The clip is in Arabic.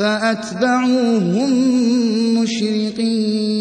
فأتبعوهم مشرقين.